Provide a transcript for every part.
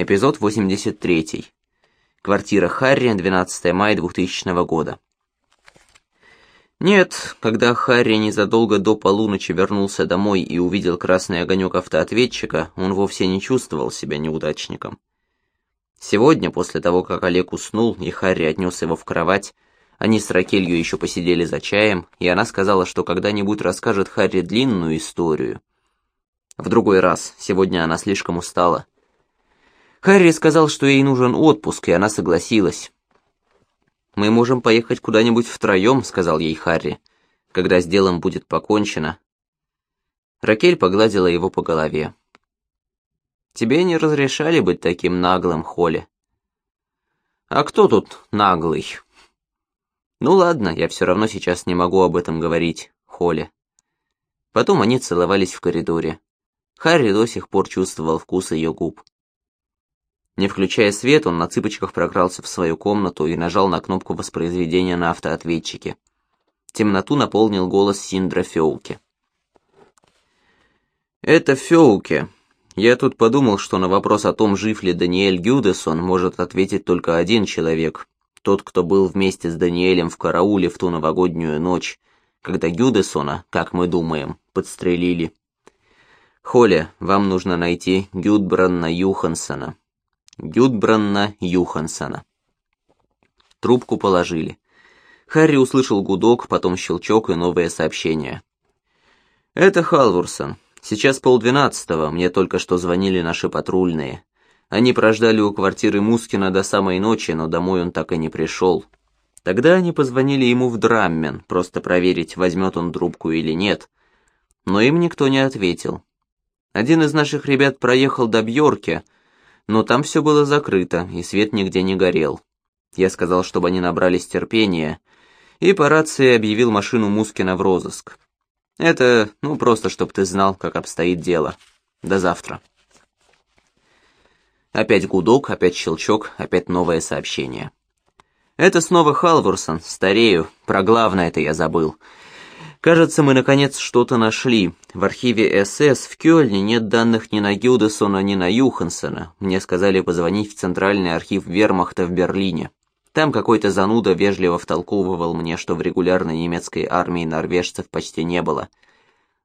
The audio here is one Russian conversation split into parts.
Эпизод 83. Квартира Харри, 12 мая 2000 года. Нет, когда Харри незадолго до полуночи вернулся домой и увидел красный огонек автоответчика, он вовсе не чувствовал себя неудачником. Сегодня, после того, как Олег уснул и Харри отнес его в кровать, они с Ракелью еще посидели за чаем, и она сказала, что когда-нибудь расскажет Харри длинную историю. В другой раз, сегодня она слишком устала. Харри сказал, что ей нужен отпуск, и она согласилась. «Мы можем поехать куда-нибудь втроем», — сказал ей Харри, «когда с делом будет покончено». Ракель погладила его по голове. «Тебе не разрешали быть таким наглым, Холли». «А кто тут наглый?» «Ну ладно, я все равно сейчас не могу об этом говорить, Холли». Потом они целовались в коридоре. Харри до сих пор чувствовал вкус ее губ. Не включая свет, он на цыпочках прокрался в свою комнату и нажал на кнопку воспроизведения на автоответчике. Темноту наполнил голос Синдра Феуки. «Это Феуки. Я тут подумал, что на вопрос о том, жив ли Даниэль Гюдесон, может ответить только один человек. Тот, кто был вместе с Даниэлем в карауле в ту новогоднюю ночь, когда Гюдесона, как мы думаем, подстрелили. Холли, вам нужно найти Гюдбранна Юхансона. Гюдбранна Юхансона. Трубку положили. Харри услышал гудок, потом щелчок и новое сообщение. «Это Халвурсон. Сейчас полдвенадцатого, мне только что звонили наши патрульные. Они прождали у квартиры Мускина до самой ночи, но домой он так и не пришел. Тогда они позвонили ему в Драммен, просто проверить, возьмет он трубку или нет. Но им никто не ответил. Один из наших ребят проехал до Бьорки, но там все было закрыто, и свет нигде не горел. Я сказал, чтобы они набрались терпения, и по рации объявил машину Мускина в розыск. Это, ну, просто, чтобы ты знал, как обстоит дело. До завтра. Опять гудок, опять щелчок, опять новое сообщение. Это снова Халворсон, старею, про главное это я забыл. Кажется, мы наконец что-то нашли. В архиве СС в Кёльне нет данных ни на Гюдесона, ни на Юхансена. Мне сказали позвонить в Центральный архив Вермахта в Берлине. Там какой-то зануда вежливо втолковывал мне, что в регулярной немецкой армии норвежцев почти не было.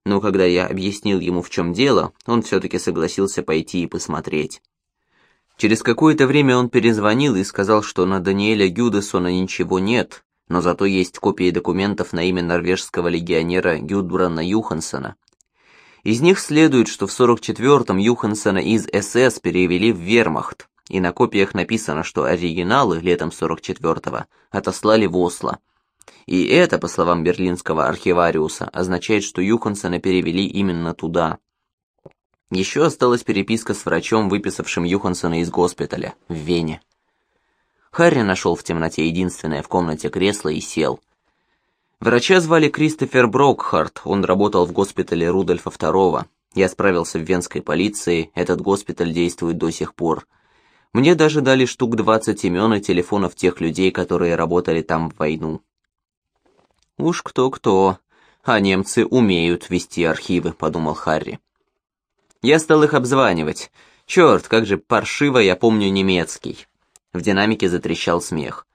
Но когда я объяснил ему, в чем дело, он все-таки согласился пойти и посмотреть. Через какое-то время он перезвонил и сказал, что на Даниэля Гюдесона ничего нет, но зато есть копии документов на имя норвежского легионера Гюдбрана Юхансена. Из них следует, что в 44-м Юхансена из СС перевели в Вермахт, и на копиях написано, что оригиналы летом 44-го отослали в Осло. И это, по словам берлинского архивариуса, означает, что Юхансена перевели именно туда. Еще осталась переписка с врачом, выписавшим Юхансена из госпиталя в Вене. Харри нашел в темноте единственное в комнате кресло и сел. Врача звали Кристофер Брокхарт, он работал в госпитале Рудольфа II. Я справился в венской полиции, этот госпиталь действует до сих пор. Мне даже дали штук 20 имен и телефонов тех людей, которые работали там в войну. «Уж кто-кто, а немцы умеют вести архивы», — подумал Харри. Я стал их обзванивать. Черт, как же паршиво я помню немецкий. В динамике затрещал смех.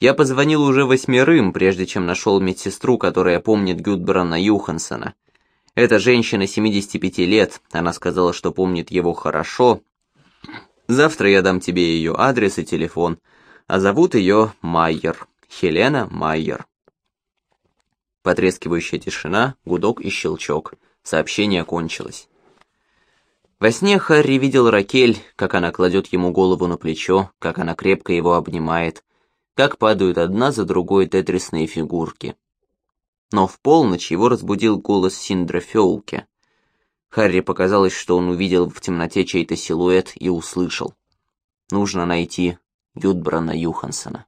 Я позвонил уже восьмерым, прежде чем нашел медсестру, которая помнит Гюдбрана Юхансона. Эта женщина 75 лет, она сказала, что помнит его хорошо. Завтра я дам тебе ее адрес и телефон, а зовут ее Майер, Хелена Майер. Потрескивающая тишина, гудок и щелчок. Сообщение кончилось. Во сне Харри видел Ракель, как она кладет ему голову на плечо, как она крепко его обнимает, как падают одна за другой тетрисные фигурки. Но в полночь его разбудил голос Синдра Феулке. Харри показалось, что он увидел в темноте чей-то силуэт и услышал. Нужно найти Юдбрана Юхансона.